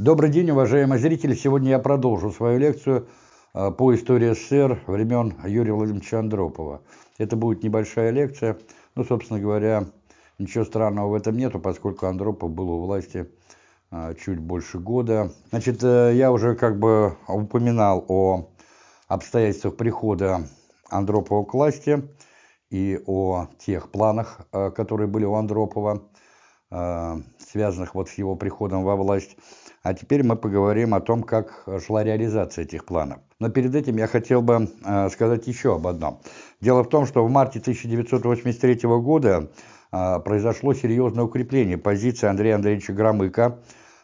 Добрый день, уважаемые зрители! Сегодня я продолжу свою лекцию а, по истории СССР времен Юрия Владимировича Андропова. Это будет небольшая лекция, ну, собственно говоря, ничего странного в этом нету, поскольку Андропов был у власти а, чуть больше года. Значит, э, я уже как бы упоминал о обстоятельствах прихода Андропова к власти и о тех планах, а, которые были у Андропова, связанных вот с его приходом во власть. А теперь мы поговорим о том, как шла реализация этих планов. Но перед этим я хотел бы э, сказать еще об одном. Дело в том, что в марте 1983 года э, произошло серьезное укрепление позиции Андрея Андреевича Громыка,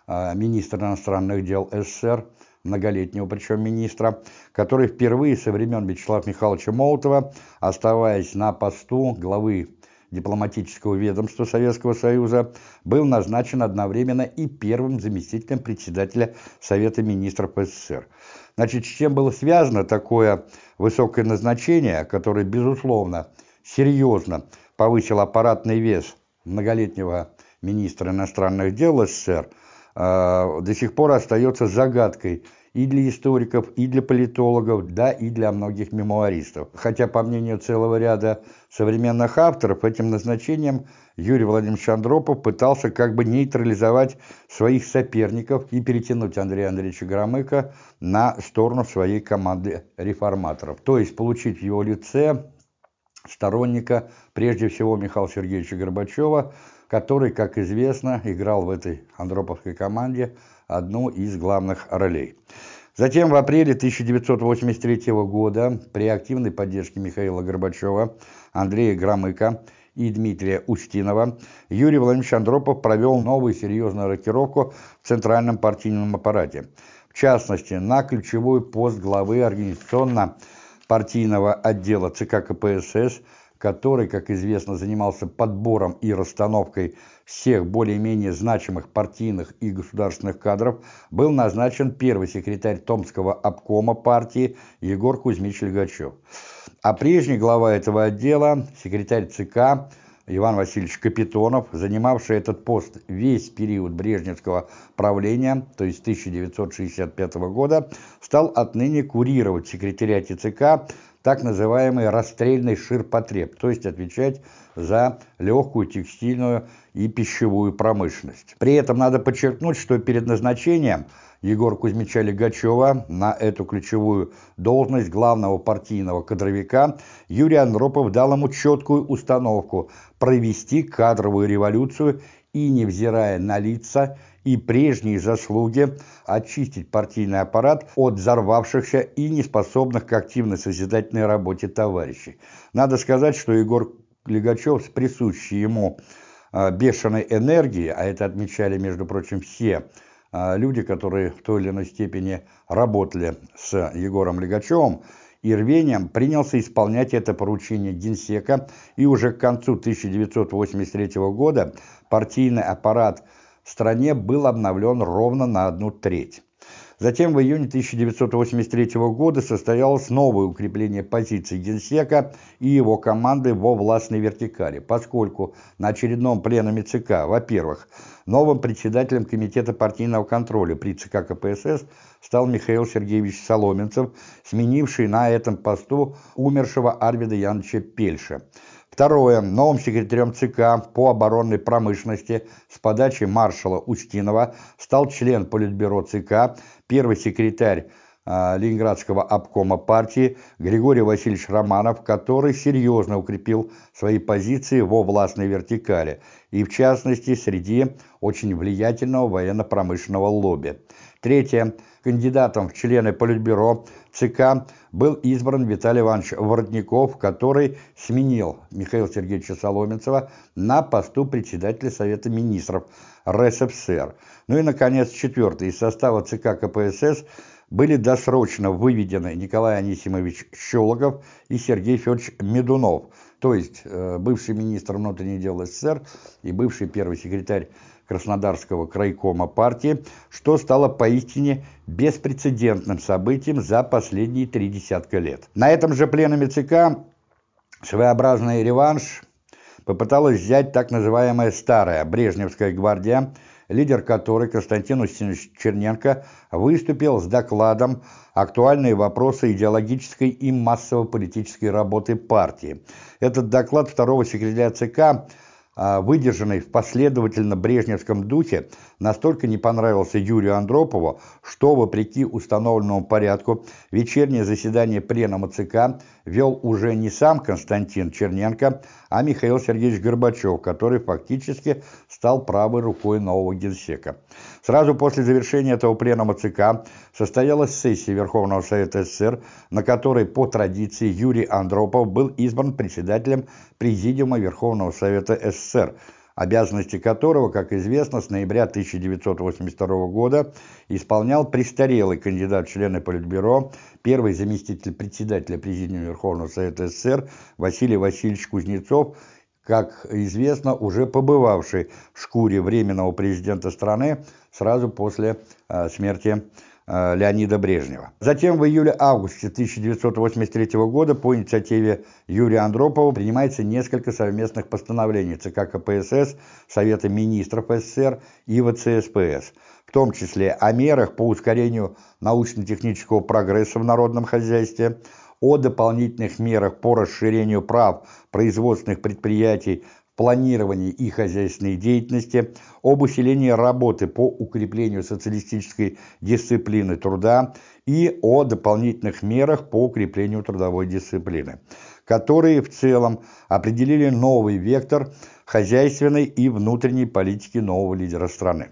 э, министра иностранных дел СССР, многолетнего причем министра, который впервые со времен Вячеслава Михайловича Молотова, оставаясь на посту главы дипломатического ведомства Советского Союза, был назначен одновременно и первым заместителем председателя Совета министров СССР. Значит, с чем было связано такое высокое назначение, которое, безусловно, серьезно повысил аппаратный вес многолетнего министра иностранных дел СССР, э, до сих пор остается загадкой и для историков, и для политологов, да и для многих мемуаристов. Хотя, по мнению целого ряда современных авторов, этим назначением Юрий Владимирович Андропов пытался как бы нейтрализовать своих соперников и перетянуть Андрея Андреевича Громыка на сторону своей команды реформаторов. То есть получить в его лице сторонника, прежде всего Михаила Сергеевича Горбачева, который, как известно, играл в этой Андроповской команде одну из главных ролей. Затем в апреле 1983 года при активной поддержке Михаила Горбачева, Андрея Громыка и Дмитрия Устинова Юрий Владимирович Андропов провел новую серьезную рокировку в центральном партийном аппарате. В частности, на ключевой пост главы организационно-партийного отдела ЦК КПСС – который, как известно, занимался подбором и расстановкой всех более-менее значимых партийных и государственных кадров, был назначен первый секретарь Томского обкома партии Егор Кузьмич Легачев. А прежний глава этого отдела, секретарь ЦК Иван Васильевич Капитонов, занимавший этот пост весь период Брежневского правления, то есть 1965 года, стал отныне курировать секретариате ЦК так называемый расстрельный ширпотреб, то есть отвечать за легкую текстильную и пищевую промышленность. При этом надо подчеркнуть, что перед назначением Егора Кузьмича Легачева на эту ключевую должность главного партийного кадровика Юрий Андропов дал ему четкую установку провести кадровую революцию и, невзирая на лица и прежние заслуги, очистить партийный аппарат от взорвавшихся и неспособных к активной созидательной работе товарищей. Надо сказать, что Егор Легачев с присущей ему а, бешеной энергией, а это отмечали, между прочим, все а, люди, которые в той или иной степени работали с Егором Легачевым, и рвением принялся исполнять это поручение Генсека, и уже к концу 1983 года партийный аппарат стране был обновлен ровно на одну треть. Затем в июне 1983 года состоялось новое укрепление позиций Генсека и его команды во властной вертикали, поскольку на очередном пленуме ЦК, во-первых, новым председателем Комитета партийного контроля при ЦК КПСС стал Михаил Сергеевич Соломенцев, сменивший на этом посту умершего Арвида Яновича Пельша. Второе. Новым секретарем ЦК по оборонной промышленности с подачи маршала Устинова стал член Политбюро ЦК, первый секретарь э, Ленинградского обкома партии Григорий Васильевич Романов, который серьезно укрепил свои позиции во властной вертикали и, в частности, среди очень влиятельного военно-промышленного лобби. Третье. Кандидатом в члены Политбюро ЦК был избран Виталий Иванович Воротников, который сменил Михаила Сергеевича Соломенцева на посту председателя Совета министров РСФСР. Ну и, наконец, четвертый. Из состава ЦК КПСС были досрочно выведены Николай Анисимович Щелоков и Сергей Федорович Медунов, то есть э, бывший министр внутренних дел СССР и бывший первый секретарь Краснодарского крайкома партии, что стало поистине беспрецедентным событием за последние три десятка лет. На этом же пленуме ЦК своеобразный реванш попыталась взять так называемая «старая Брежневская гвардия», лидер которой Константин Устинович Черненко выступил с докладом «Актуальные вопросы идеологической и массово-политической работы партии». Этот доклад второго секретаря ЦК выдержанный в последовательно-брежневском духе, настолько не понравился Юрию Андропову, что, вопреки установленному порядку, вечернее заседание Пленума ЦК вел уже не сам Константин Черненко, а Михаил Сергеевич Горбачев, который фактически стал правой рукой нового генсека. Сразу после завершения этого пленума ЦК состоялась сессия Верховного Совета СССР, на которой по традиции Юрий Андропов был избран председателем Президиума Верховного Совета СССР, обязанности которого, как известно, с ноября 1982 года исполнял престарелый кандидат в члены Политбюро, первый заместитель председателя Президиума Верховного Совета СССР Василий Васильевич Кузнецов, как известно, уже побывавший в шкуре временного президента страны сразу после э, смерти Леонида Брежнева. Затем в июле-августе 1983 года по инициативе Юрия Андропова принимается несколько совместных постановлений ЦК КПСС, Совета министров СССР и ВЦСПС, в том числе о мерах по ускорению научно-технического прогресса в народном хозяйстве, о дополнительных мерах по расширению прав производственных предприятий планировании и хозяйственной деятельности, об усилении работы по укреплению социалистической дисциплины труда и о дополнительных мерах по укреплению трудовой дисциплины, которые в целом определили новый вектор хозяйственной и внутренней политики нового лидера страны.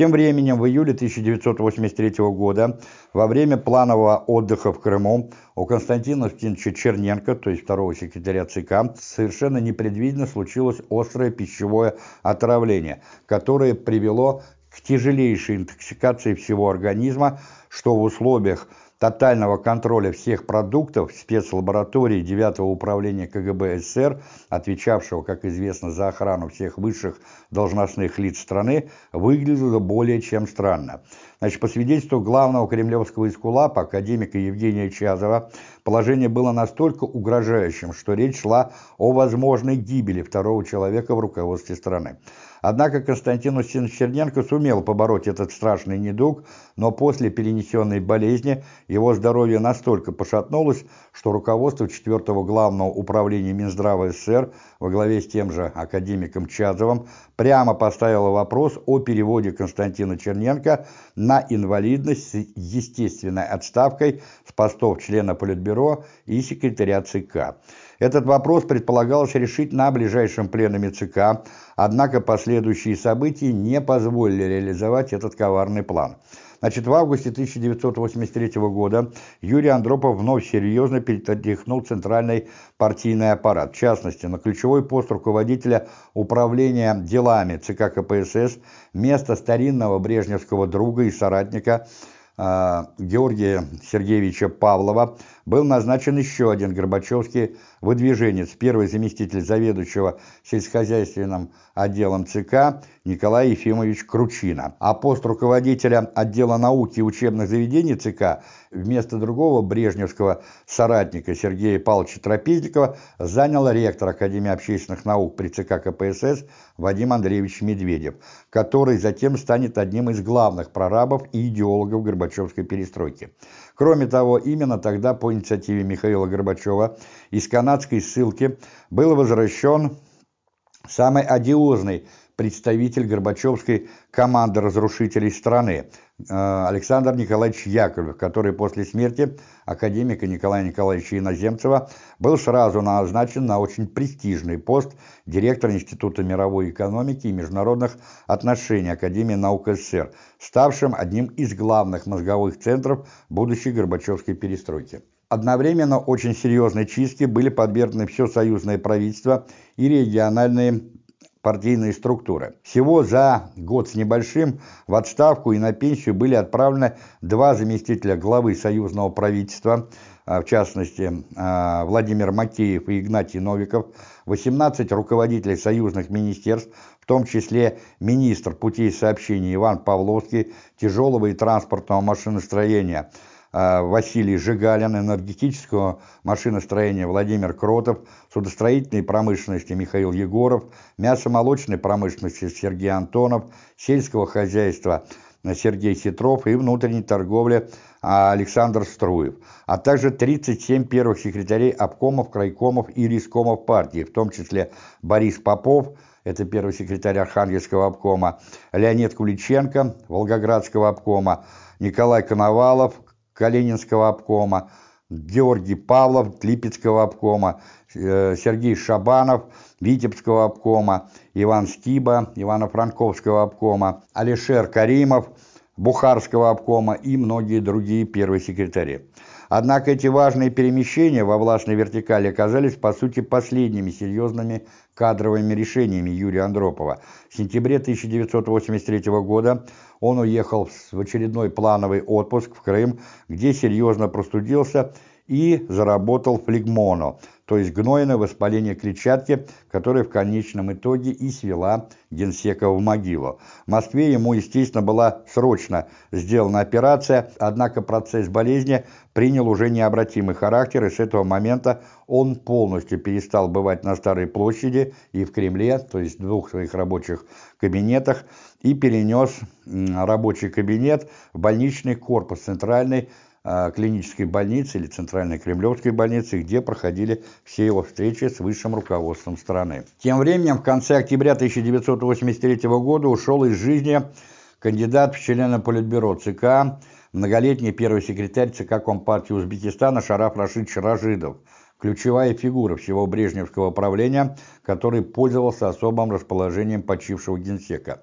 Тем временем, в июле 1983 года, во время планового отдыха в Крыму, у Константина Устиновича Черненко, то есть второго секретаря ЦК, совершенно непредвиденно случилось острое пищевое отравление, которое привело к тяжелейшей интоксикации всего организма, что в условиях тотального контроля всех продуктов спецлаборатории 9 управления КГБ СССР, отвечавшего, как известно, за охрану всех высших должностных лиц страны, выглядело более чем странно. Значит, по свидетельству главного кремлевского эскулапа, академика Евгения Чазова, положение было настолько угрожающим, что речь шла о возможной гибели второго человека в руководстве страны. Однако Константин Устинович Черненко сумел побороть этот страшный недуг, но после перенесенной болезни его здоровье настолько пошатнулось, что руководство 4-го главного управления Минздрава СССР во главе с тем же академиком Чадовым прямо поставило вопрос о переводе Константина Черненко на инвалидность с естественной отставкой с постов члена Политбюро и секретаря ЦК. Этот вопрос предполагалось решить на ближайшем пленуме ЦК, однако последующие события не позволили реализовать этот коварный план. Значит, в августе 1983 года Юрий Андропов вновь серьезно перетряхнул центральный партийный аппарат. В частности, на ключевой пост руководителя управления делами ЦК КПСС место старинного брежневского друга и соратника а, Георгия Сергеевича Павлова был назначен еще один Горбачевский выдвиженец, первый заместитель заведующего сельскохозяйственным отделом ЦК Николай Ефимович Кручина. А пост руководителя отдела науки и учебных заведений ЦК вместо другого брежневского соратника Сергея Павловича Трапезникова занял ректор Академии общественных наук при ЦК КПСС Вадим Андреевич Медведев, который затем станет одним из главных прорабов и идеологов Горбачевской перестройки. Кроме того, именно тогда по инициативе Михаила Горбачева из канадской ссылки был возвращен самый одиозный представитель Горбачевской команды разрушителей страны Александр Николаевич Яковлев, который после смерти академика Николая Николаевича Иноземцева был сразу назначен на очень престижный пост директора Института мировой экономики и международных отношений Академии наук СССР, ставшим одним из главных мозговых центров будущей Горбачевской перестройки. Одновременно очень серьезной чистке были подвергнуты все союзное правительство и региональные партийные структуры. Всего за год с небольшим в отставку и на пенсию были отправлены два заместителя главы союзного правительства, а, в частности а, Владимир Макеев и Игнатий Новиков, 18 руководителей союзных министерств, в том числе министр путей сообщения Иван Павловский, тяжелого и транспортного машиностроения Василий Жигалин, энергетического машиностроения Владимир Кротов, судостроительной промышленности Михаил Егоров, мясомолочной промышленности Сергей Антонов, сельского хозяйства Сергей Сетров и внутренней торговли Александр Струев, а также 37 первых секретарей обкомов, крайкомов и рискомов партии, в том числе Борис Попов, это первый секретарь Архангельского обкома, Леонид Куличенко, Волгоградского обкома, Николай Коновалов, Калининского обкома, Георгий Павлов, Липецкого обкома, э, Сергей Шабанов, Витебского обкома, Иван Стиба, Ивано-Франковского обкома, Алишер Каримов, Бухарского обкома и многие другие первые секретари. Однако эти важные перемещения во властной вертикали оказались, по сути, последними серьезными кадровыми решениями Юрия Андропова. В сентябре 1983 года он уехал в очередной плановый отпуск в Крым, где серьезно простудился и заработал флегмону, то есть гнойное воспаление клетчатки, которое в конечном итоге и свела генсека в могилу. В Москве ему, естественно, была срочно сделана операция, однако процесс болезни принял уже необратимый характер, и с этого момента он полностью перестал бывать на Старой площади и в Кремле, то есть в двух своих рабочих кабинетах, и перенес рабочий кабинет в больничный корпус центральный клинической больницы или Центральной Кремлевской больницы, где проходили все его встречи с высшим руководством страны. Тем временем, в конце октября 1983 года ушел из жизни кандидат в члены Политбюро ЦК, многолетний первый секретарь ЦК Компартии Узбекистана Шараф Рашид Шаражидов, ключевая фигура всего брежневского правления, который пользовался особым расположением почившего генсека.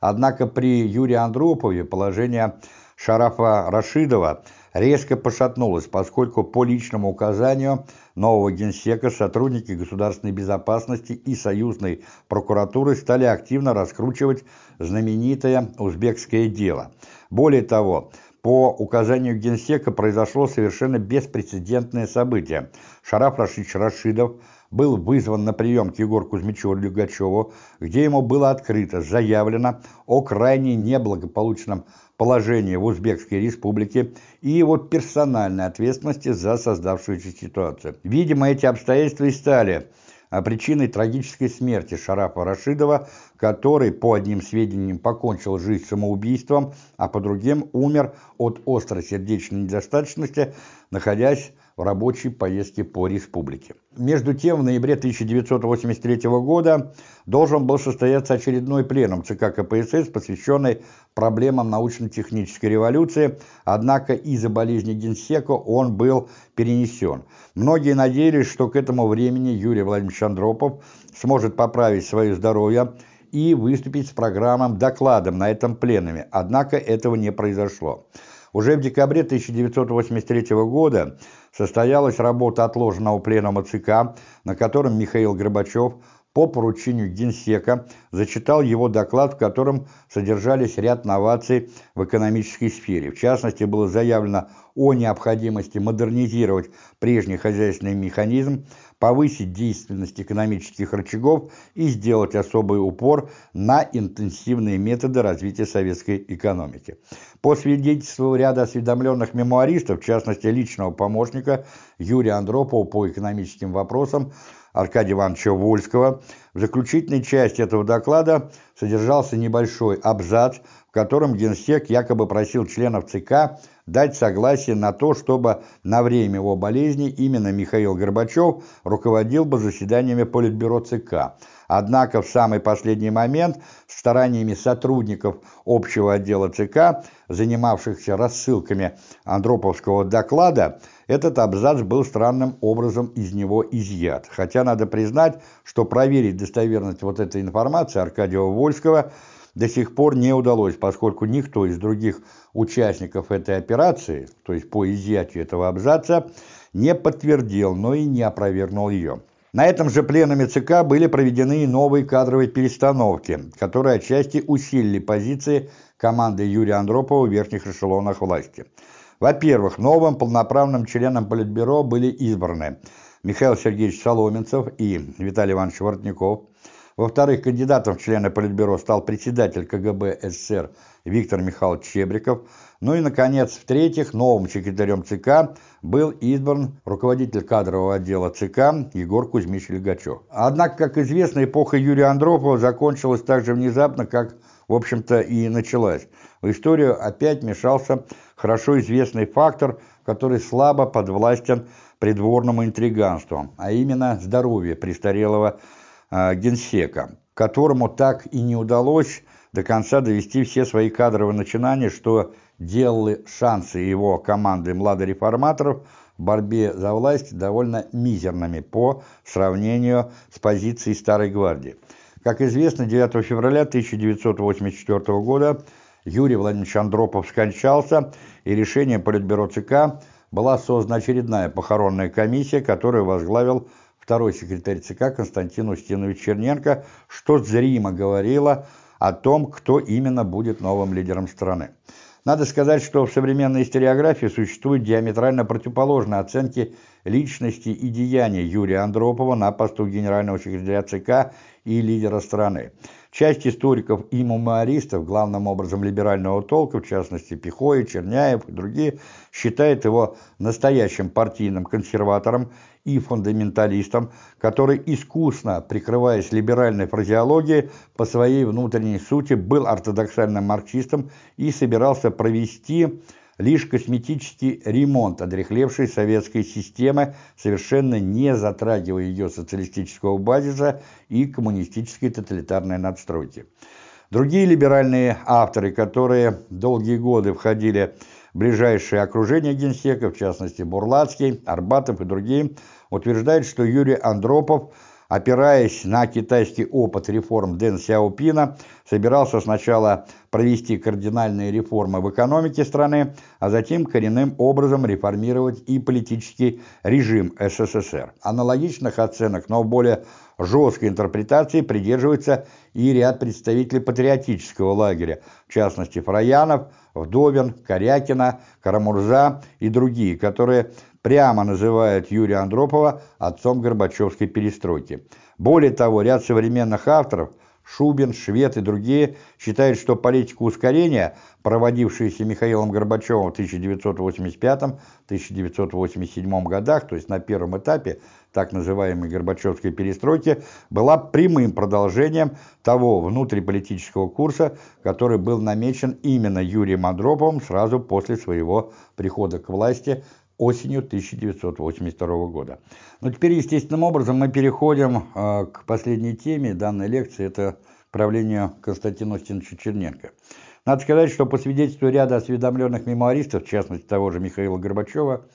Однако при Юрии Андропове положение Шарафа Рашидова – резко пошатнулась, поскольку по личному указанию нового генсека сотрудники государственной безопасности и союзной прокуратуры стали активно раскручивать знаменитое узбекское дело. Более того, по указанию генсека произошло совершенно беспрецедентное событие. Шараф Рашидович Рашидов был вызван на прием к Егору Кузьмичеву Люгачеву, где ему было открыто заявлено о крайне неблагополучном положении в Узбекской республике и его персональной ответственности за создавшуюся ситуацию. Видимо, эти обстоятельства и стали а, причиной трагической смерти Шарафа Рашидова, который, по одним сведениям, покончил жизнь самоубийством, а по другим умер от острой сердечной недостаточности, находясь в рабочей поездке по республике. Между тем, в ноябре 1983 года должен был состояться очередной пленум ЦК КПСС, посвященный проблемам научно-технической революции, однако из-за болезни Генсека он был перенесен. Многие надеялись, что к этому времени Юрий Владимирович Андропов сможет поправить свое здоровье и выступить с программным докладом на этом пленуме, однако этого не произошло. Уже в декабре 1983 года состоялась работа отложенного пленума ЦК, на котором Михаил Горбачев по поручению Генсека зачитал его доклад, в котором содержались ряд новаций в экономической сфере. В частности, было заявлено о необходимости модернизировать прежний хозяйственный механизм, повысить действенность экономических рычагов и сделать особый упор на интенсивные методы развития советской экономики. По свидетельству ряда осведомленных мемуаристов, в частности личного помощника Юрия Андропова по экономическим вопросам, Аркадия Ивановича Вольского, в заключительной части этого доклада содержался небольшой абзац, в котором Генсек якобы просил членов ЦК дать согласие на то, чтобы на время его болезни именно Михаил Горбачев руководил бы заседаниями Политбюро ЦК. Однако в самый последний момент стараниями сотрудников общего отдела ЦК, занимавшихся рассылками Андроповского доклада, этот абзац был странным образом из него изъят. Хотя надо признать, что проверить достоверность вот этой информации Аркадия Вольского до сих пор не удалось, поскольку никто из других участников этой операции, то есть по изъятию этого абзаца, не подтвердил, но и не опровергнул ее. На этом же пленуме ЦК были проведены и новые кадровые перестановки, которые отчасти усилили позиции команды Юрия Андропова в верхних эшелонах власти. Во-первых, новым полноправным членом Политбюро были избраны Михаил Сергеевич Соломенцев и Виталий Иванович Воротников. Во-вторых, кандидатом в члены Политбюро стал председатель КГБ СССР Виктор Михайлович Чебриков. Ну и, наконец, в-третьих, новым секретарем ЦК был избран руководитель кадрового отдела ЦК Егор Кузьмич Легачев. Однако, как известно, эпоха Юрия Андропова закончилась так же внезапно, как, в общем-то, и началась. В историю опять мешался хорошо известный фактор, который слабо подвластен придворному интриганству, а именно здоровье престарелого генсека, которому так и не удалось до конца довести все свои кадровые начинания, что делали шансы его команды младореформаторов в борьбе за власть довольно мизерными по сравнению с позицией Старой Гвардии. Как известно, 9 февраля 1984 года Юрий Владимирович Андропов скончался, и решением Политбюро ЦК была создана очередная похоронная комиссия, которую возглавил второй секретарь ЦК Константин Устинович Черненко, что зримо говорило о том, кто именно будет новым лидером страны. Надо сказать, что в современной историографии существуют диаметрально противоположные оценки личности и деяния Юрия Андропова на посту генерального секретаря ЦК и лидера страны. Часть историков и мемуаристов, главным образом либерального толка, в частности Пихой, Черняев и другие, считают его настоящим партийным консерватором и фундаменталистом, который, искусно прикрываясь либеральной фразеологией, по своей внутренней сути был ортодоксальным марксистом и собирался провести лишь косметический ремонт одрехлевшей советской системы, совершенно не затрагивая ее социалистического базиса и коммунистической тоталитарной надстройки. Другие либеральные авторы, которые долгие годы входили в ближайшее окружение генсека, в частности Бурлацкий, Арбатов и другие, утверждают, что Юрий Андропов – опираясь на китайский опыт реформ Дэн Сяопина, собирался сначала провести кардинальные реформы в экономике страны, а затем коренным образом реформировать и политический режим СССР. Аналогичных оценок, но более жесткой интерпретации придерживается и ряд представителей патриотического лагеря, в частности Фраянов, Вдовин, Корякина, Карамурза и другие, которые прямо называют Юрия Андропова отцом Горбачевской перестройки. Более того, ряд современных авторов Шубин, Швед и другие считают, что политика ускорения, проводившаяся Михаилом Горбачевым в 1985-1987 годах, то есть на первом этапе так называемой Горбачевской перестройки, была прямым продолжением того внутриполитического курса, который был намечен именно Юрием Андроповым сразу после своего прихода к власти осенью 1982 года. Но теперь, естественным образом, мы переходим э, к последней теме данной лекции, это правлению Константина Устиновича Черненко. Надо сказать, что по свидетельству ряда осведомленных мемуаристов, в частности того же Михаила Горбачева,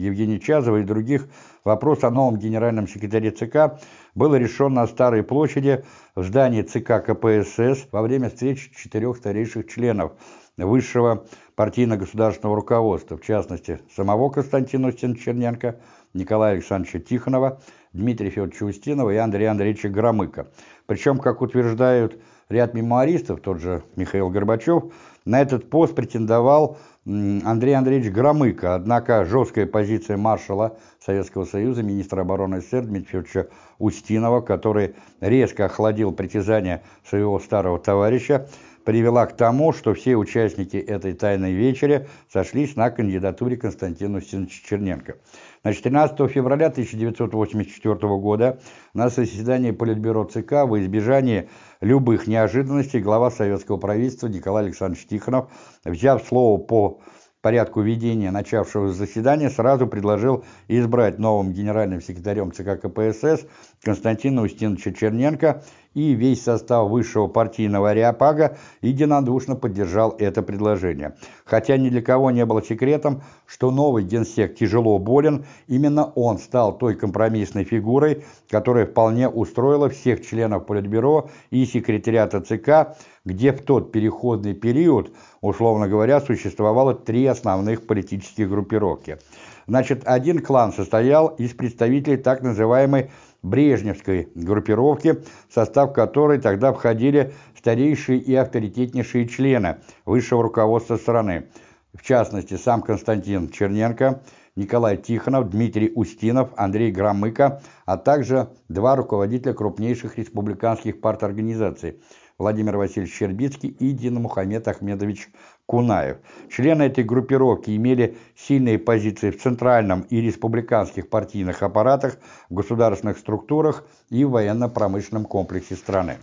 Евгения Чазова и других, вопрос о новом генеральном секретаре ЦК был решен на Старой площади в здании ЦК КПСС во время встречи четырех старейших членов высшего партийно-государственного руководства, в частности, самого Константина Устин-Черненко, Николая Александровича Тихонова, Дмитрия Федоровича Устинова и Андрея Андреевича Громыка. Причем, как утверждают ряд мемуаристов, тот же Михаил Горбачев, на этот пост претендовал Андрей Андреевич Громыко, однако жесткая позиция маршала Советского Союза, министра обороны СССР Дмитрия Федоровича Устинова, который резко охладил притязания своего старого товарища, привела к тому, что все участники этой тайной вечери сошлись на кандидатуре Константина Устиновича Черненко. Значит, 13 февраля 1984 года на заседании Политбюро ЦК во избежание любых неожиданностей глава советского правительства Николай Александрович Тихонов, взяв слово по порядку ведения начавшего заседания сразу предложил избрать новым генеральным секретарем ЦК КПСС Константина Устиновича Черненко и весь состав высшего партийного ареопага единодушно поддержал это предложение. Хотя ни для кого не было секретом, что новый генсек тяжело болен, именно он стал той компромиссной фигурой, которая вполне устроила всех членов Политбюро и секретариата ЦК, где в тот переходный период, условно говоря, существовало три основных политических группировки. Значит, один клан состоял из представителей так называемой Брежневской группировки, в состав которой тогда входили старейшие и авторитетнейшие члены высшего руководства страны, в частности, сам Константин Черненко, Николай Тихонов, Дмитрий Устинов, Андрей Громыко, а также два руководителя крупнейших республиканских парторганизаций Владимир Васильевич Щербицкий и Дина Мухаммед Ахмедович Кунаев. Члены этой группировки имели сильные позиции в центральном и республиканских партийных аппаратах, в государственных структурах и в военно-промышленном комплексе страны.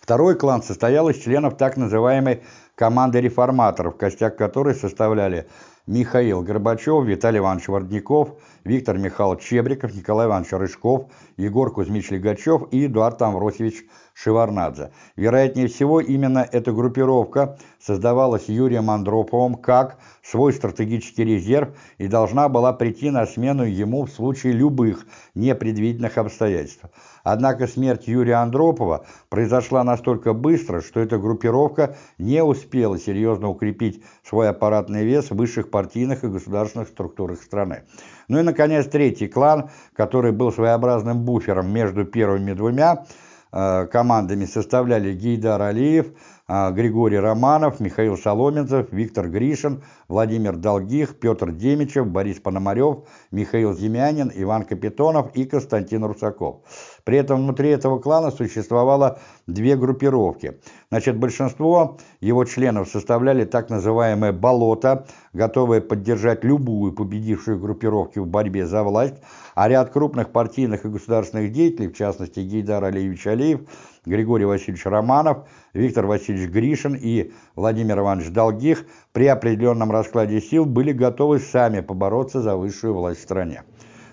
Второй клан состоял из членов так называемой команды реформаторов, костяк которой составляли Михаил Горбачев, Виталий Иванович Вордников, Виктор Михайлович Чебриков, Николай Иванович Рыжков, Егор Кузьмич Легачев и Эдуард Амвросевич Шеварнадзе. Вероятнее всего, именно эта группировка создавалась Юрием Андроповым как свой стратегический резерв и должна была прийти на смену ему в случае любых непредвиденных обстоятельств. Однако смерть Юрия Андропова произошла настолько быстро, что эта группировка не успела серьезно укрепить свой аппаратный вес в высших партийных и государственных структурах страны. Ну и, наконец, третий клан, который был своеобразным буфером между первыми двумя, командами составляли Гейдар Алиев, э, Григорий Романов, Михаил Соломенцев, Виктор Гришин, Владимир Долгих, Петр Демичев, Борис Пономарев, Михаил Зимянин, Иван Капитонов и Константин Русаков. При этом внутри этого клана существовало две группировки. Значит, большинство его членов составляли так называемое «болото», готовые поддержать любую победившую группировку в борьбе за власть, а ряд крупных партийных и государственных деятелей, в частности Гейдар Алиевич Алиев, Григорий Васильевич Романов, Виктор Васильевич Гришин и Владимир Иванович Долгих при определенном раскладе сил были готовы сами побороться за высшую власть в стране.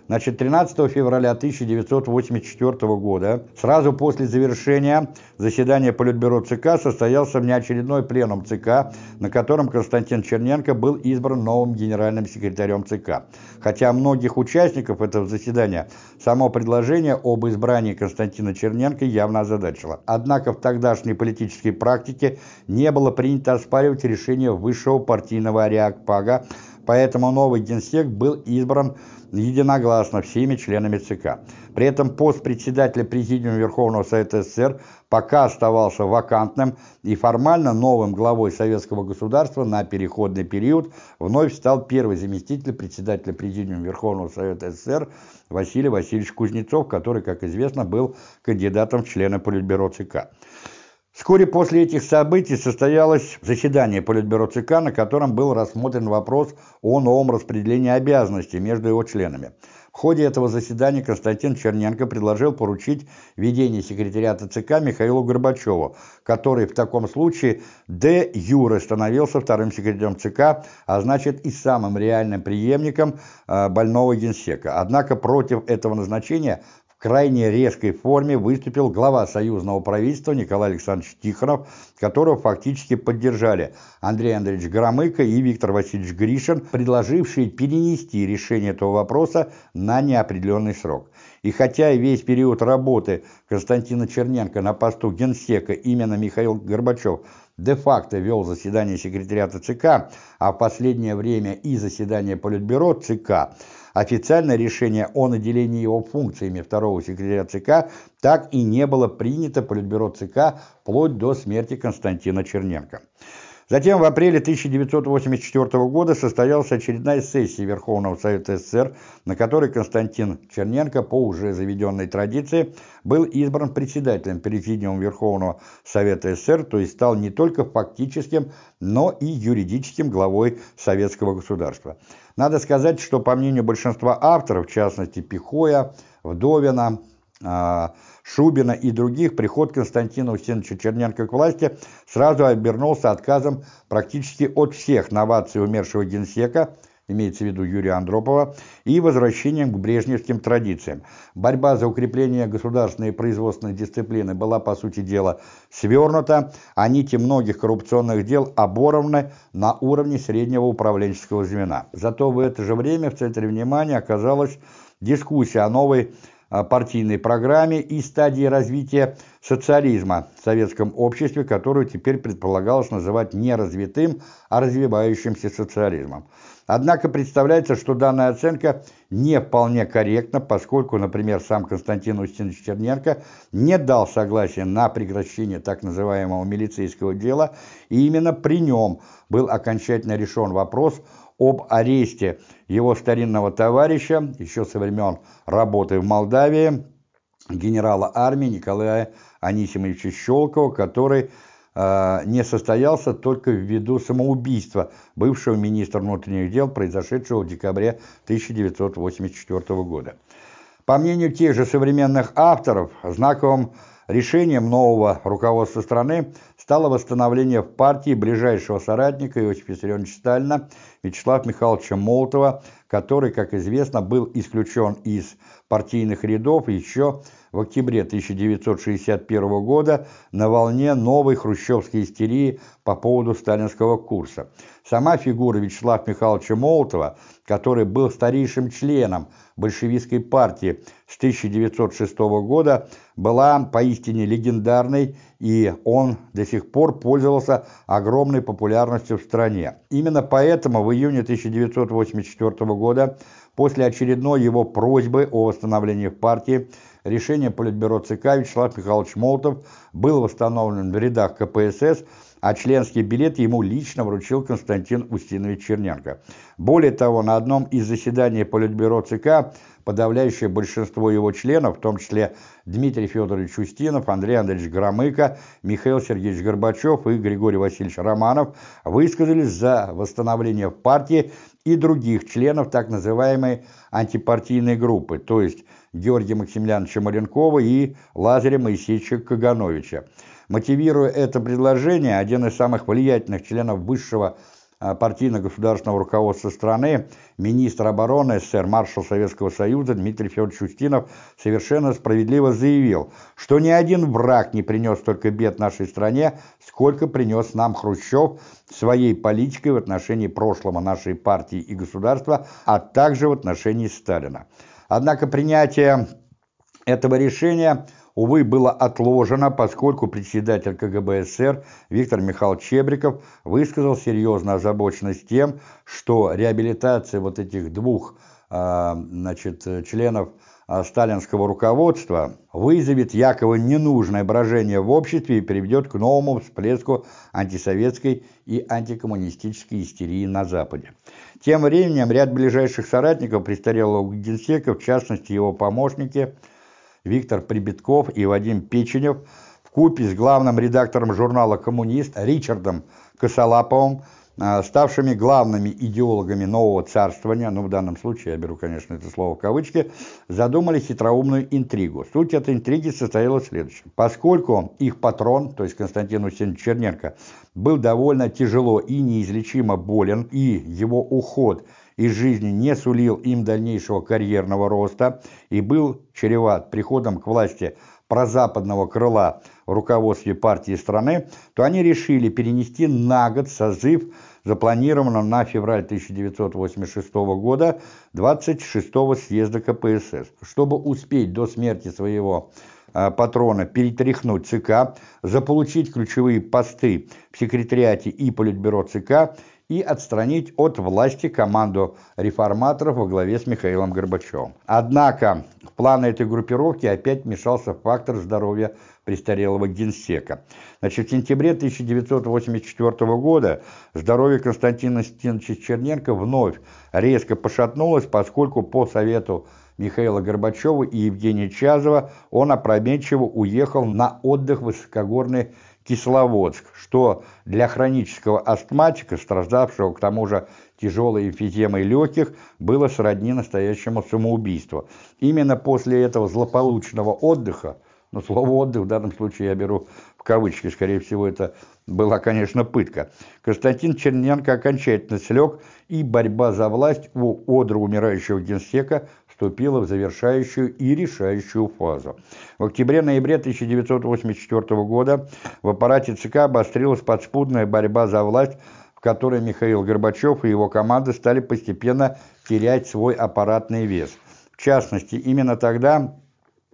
Значит, 13 февраля 1984 года, сразу после завершения заседания Политбюро ЦК, состоялся внеочередной пленум ЦК, на котором Константин Черненко был избран новым генеральным секретарем ЦК. Хотя многих участников этого заседания само предложение об избрании Константина Черненко явно озадачило. Однако в тогдашней политической практике не было принято оспаривать решение высшего партийного ариакпага, поэтому новый генсек был избран единогласно всеми членами ЦК. При этом пост председателя Президиума Верховного Совета СССР пока оставался вакантным, и формально новым главой советского государства на переходный период вновь стал первый заместитель председателя Президиума Верховного Совета СССР Василий Васильевич Кузнецов, который, как известно, был кандидатом в члены Политбюро ЦК. Вскоре после этих событий состоялось заседание Политбюро ЦК, на котором был рассмотрен вопрос о новом распределении обязанностей между его членами. В ходе этого заседания Константин Черненко предложил поручить ведение секретариата ЦК Михаилу Горбачеву, который в таком случае де юре становился вторым секретарем ЦК, а значит и самым реальным преемником э, больного генсека. Однако против этого назначения крайне резкой форме выступил глава союзного правительства Николай Александрович Тихонов, которого фактически поддержали Андрей Андреевич Громыко и Виктор Васильевич Гришин, предложившие перенести решение этого вопроса на неопределенный срок. И хотя весь период работы Константина Черненко на посту генсека именно Михаил Горбачев де-факто вел заседание секретариата ЦК, а в последнее время и заседание Политбюро ЦК, Официальное решение о наделении его функциями второго секретаря ЦК так и не было принято Политбюро ЦК вплоть до смерти Константина Черненко. Затем в апреле 1984 года состоялась очередная сессия Верховного Совета СССР, на которой Константин Черненко по уже заведенной традиции был избран председателем Президиума Верховного Совета СССР, то есть стал не только фактическим, но и юридическим главой советского государства. Надо сказать, что по мнению большинства авторов, в частности Пихоя, Вдовина, а, Шубина и других, приход Константина Устиновича Черненко к власти сразу обернулся отказом практически от всех новаций умершего генсека, имеется в виду Юрия Андропова, и возвращением к брежневским традициям. Борьба за укрепление государственной и производственной дисциплины была, по сути дела, свернута, а нити многих коррупционных дел оборваны на уровне среднего управленческого звена. Зато в это же время в центре внимания оказалась дискуссия о новой партийной программе и стадии развития социализма в советском обществе, которую теперь предполагалось называть не развитым, а развивающимся социализмом. Однако представляется, что данная оценка не вполне корректна, поскольку, например, сам Константин Устинович Черненко не дал согласия на прекращение так называемого милицейского дела, и именно при нем был окончательно решен вопрос об аресте его старинного товарища, еще со времен работы в Молдавии, генерала армии Николая Анисимовича Щелкова, который не состоялся только ввиду самоубийства бывшего министра внутренних дел, произошедшего в декабре 1984 года. По мнению тех же современных авторов, знаковым решением нового руководства страны стало восстановление в партии ближайшего соратника Иосифа Виссарионовича Сталина Вячеслава Михайловича Молотова, который, как известно, был исключен из партийных рядов еще в октябре 1961 года на волне новой хрущевской истерии по поводу сталинского курса. Сама фигура Вячеслава Михайловича Молотова, который был старейшим членом большевистской партии с 1906 года, была поистине легендарной, и он до сих пор пользовался огромной популярностью в стране. Именно поэтому в июне 1984 года, после очередной его просьбы о восстановлении в партии, решением Политбюро ЦК Вячеслав Михайлович Молотов был восстановлен в рядах КПСС, а членский билет ему лично вручил Константин Устинович Черненко. Более того, на одном из заседаний Политбюро ЦК подавляющее большинство его членов, в том числе Дмитрий Федорович Устинов, Андрей Андреевич Громыко, Михаил Сергеевич Горбачев и Григорий Васильевич Романов, высказались за восстановление в партии и других членов так называемой антипартийной группы, то есть Георгия Максимiliaновича Маренкова и Лазаря Моисеевича Кагановича. Мотивируя это предложение, один из самых влиятельных членов высшего а, партийно-государственного руководства страны, министр обороны СССР, маршал Советского Союза Дмитрий Федорович Устинов совершенно справедливо заявил, что ни один враг не принес столько бед нашей стране, сколько принес нам Хрущев своей политикой в отношении прошлого нашей партии и государства, а также в отношении Сталина. Однако принятие этого решения, увы, было отложено, поскольку председатель КГБ СССР Виктор Михайлович Чебриков высказал серьезную озабоченность тем, что реабилитация вот этих двух а, значит, членов а, сталинского руководства вызовет якобы ненужное брожение в обществе и приведет к новому всплеску антисоветской и антикоммунистической истерии на Западе. Тем временем ряд ближайших соратников престарелого генсека, в частности его помощники Виктор Прибитков и Вадим Печенев, в купе с главным редактором журнала «Коммунист» Ричардом Косолаповым, а, ставшими главными идеологами нового царствования, ну в данном случае я беру, конечно, это слово в кавычки, задумали хитроумную интригу. Суть этой интриги состояла в следующем. Поскольку их патрон, то есть Константин Усинович Черненко, был довольно тяжело и неизлечимо болен, и его уход из жизни не сулил им дальнейшего карьерного роста и был чреват приходом к власти прозападного крыла в руководстве партии страны, то они решили перенести на год созыв запланированного на февраль 1986 года 26-го съезда КПСС. Чтобы успеть до смерти своего патрона перетряхнуть ЦК, заполучить ключевые посты в секретариате и политбюро ЦК и отстранить от власти команду реформаторов во главе с Михаилом Горбачевым. Однако в планы этой группировки опять вмешался фактор здоровья престарелого генсека. Значит, в сентябре 1984 года здоровье Константина Стеновича Черненко вновь резко пошатнулось, поскольку по совету Михаила Горбачева и Евгения Чазова он опрометчиво уехал на отдых в высокогорный Кисловодск, что для хронического астматика, страдавшего к тому же тяжелой эмфиземой легких, было сродни настоящему самоубийству. Именно после этого злополучного отдыха, но слово «отдых» в данном случае я беру в кавычки, скорее всего, это была, конечно, пытка. Константин Черненко окончательно слег, и борьба за власть у одра умирающего генсека вступила в завершающую и решающую фазу. В октябре-ноябре 1984 года в аппарате ЦК обострилась подспудная борьба за власть, в которой Михаил Горбачев и его команда стали постепенно терять свой аппаратный вес. В частности, именно тогда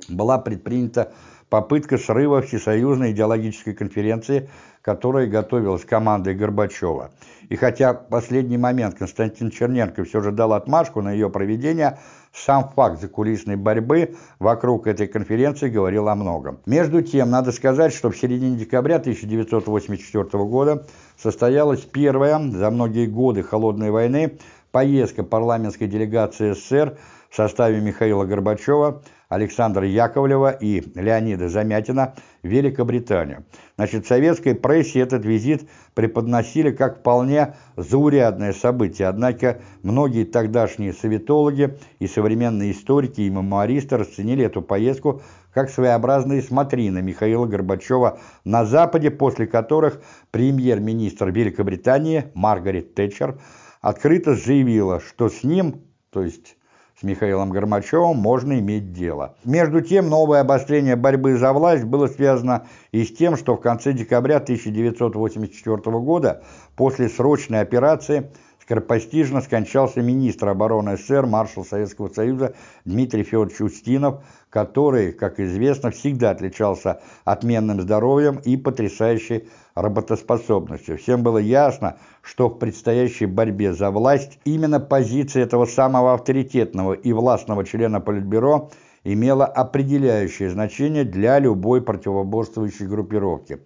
была предпринята попытка срыва Всесоюзной идеологической конференции, которая готовилась командой Горбачева. И хотя в последний момент Константин Черненко все же дал отмашку на ее проведение, сам факт закулисной борьбы вокруг этой конференции говорил о многом. Между тем, надо сказать, что в середине декабря 1984 года состоялась первая за многие годы Холодной войны поездка парламентской делегации СССР в составе Михаила Горбачева, Александра Яковлева и Леонида Замятина в Великобританию. Значит, советской прессе этот визит преподносили как вполне заурядное событие, однако многие тогдашние советологи и современные историки и мемуаристы расценили эту поездку как своеобразные смотрины Михаила Горбачева на Западе, после которых премьер-министр Великобритании Маргарет Тэтчер открыто заявила, что с ним, то есть с Михаилом Горбачевым можно иметь дело. Между тем, новое обострение борьбы за власть было связано и с тем, что в конце декабря 1984 года, после срочной операции, скоропостижно скончался министр обороны СССР, маршал Советского Союза Дмитрий Федорович Устинов, который, как известно, всегда отличался отменным здоровьем и потрясающей работоспособностью. Всем было ясно, что в предстоящей борьбе за власть именно позиция этого самого авторитетного и властного члена Политбюро имела определяющее значение для любой противоборствующей группировки.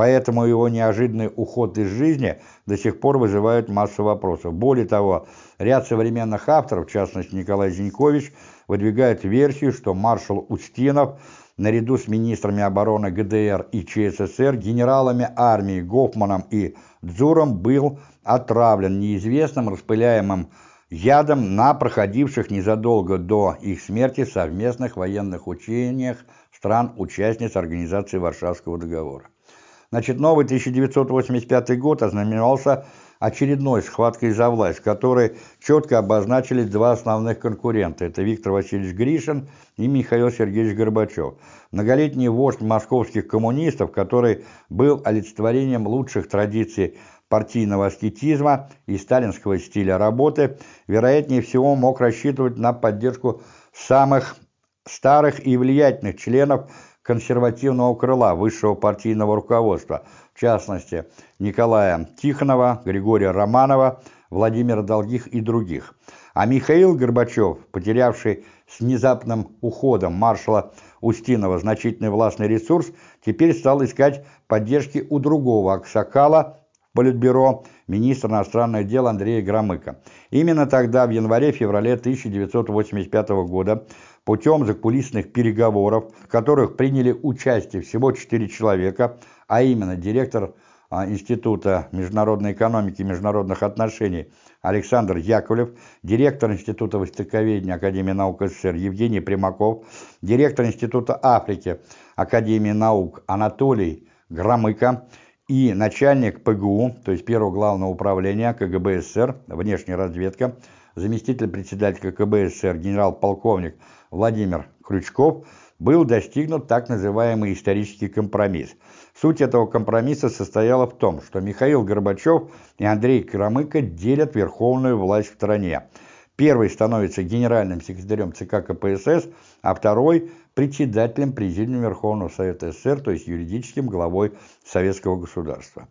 Поэтому его неожиданный уход из жизни до сих пор вызывает массу вопросов. Более того, ряд современных авторов, в частности Николай Зинькович, выдвигает версию, что маршал Устинов наряду с министрами обороны ГДР и ЧССР, генералами армии Гофманом и Дзуром был отравлен неизвестным распыляемым ядом на проходивших незадолго до их смерти совместных военных учениях стран-участниц Организации Варшавского договора. Значит, новый 1985 год ознаменовался очередной схваткой за власть, в которой четко обозначились два основных конкурента. Это Виктор Васильевич Гришин и Михаил Сергеевич Горбачев. Многолетний вождь московских коммунистов, который был олицетворением лучших традиций партийного аскетизма и сталинского стиля работы, вероятнее всего мог рассчитывать на поддержку самых старых и влиятельных членов консервативного крыла высшего партийного руководства, в частности Николая Тихонова, Григория Романова, Владимира Долгих и других. А Михаил Горбачев, потерявший с внезапным уходом маршала Устинова значительный властный ресурс, теперь стал искать поддержки у другого Аксакала, Политбюро, министра иностранных дел Андрея Громыка. Именно тогда, в январе-феврале 1985 года, путем закулисных переговоров, в которых приняли участие всего четыре человека, а именно директор а, Института международной экономики и международных отношений Александр Яковлев, директор Института Востоковедения Академии наук СССР Евгений Примаков, директор Института Африки Академии наук Анатолий Громыко и начальник ПГУ, то есть первого главного управления КГБ СССР, внешняя разведка, заместитель председателя КГБ СССР генерал-полковник Владимир Крючков, был достигнут так называемый исторический компромисс. Суть этого компромисса состояла в том, что Михаил Горбачев и Андрей Крамыко делят верховную власть в стране. Первый становится генеральным секретарем ЦК КПСС, а второй – председателем Президиума Верховного Совета СССР, то есть юридическим главой Советского государства.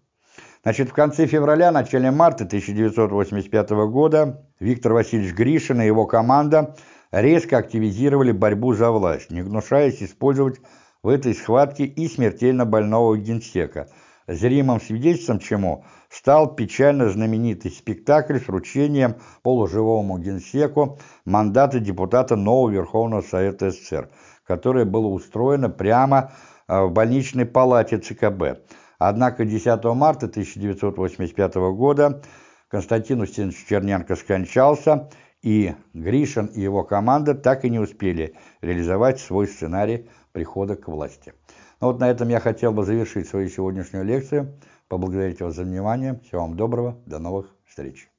Значит, в конце февраля, начале марта 1985 года Виктор Васильевич Гришин и его команда резко активизировали борьбу за власть, не гнушаясь использовать в этой схватке и смертельно больного генсека, зримым свидетельством чему стал печально знаменитый спектакль с вручением полуживому генсеку мандата депутата нового Верховного Совета СССР, которое было устроено прямо э, в больничной палате ЦКБ. Однако 10 марта 1985 года Константин Устинович Черненко скончался, и Гришин и его команда так и не успели реализовать свой сценарий прихода к власти. Ну вот на этом я хотел бы завершить свою сегодняшнюю лекцию. Поблагодарить вас за внимание. Всего вам доброго. До новых встреч.